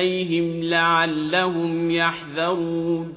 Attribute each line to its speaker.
Speaker 1: إليهم لعلهم يحذرون